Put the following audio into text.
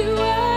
You. us.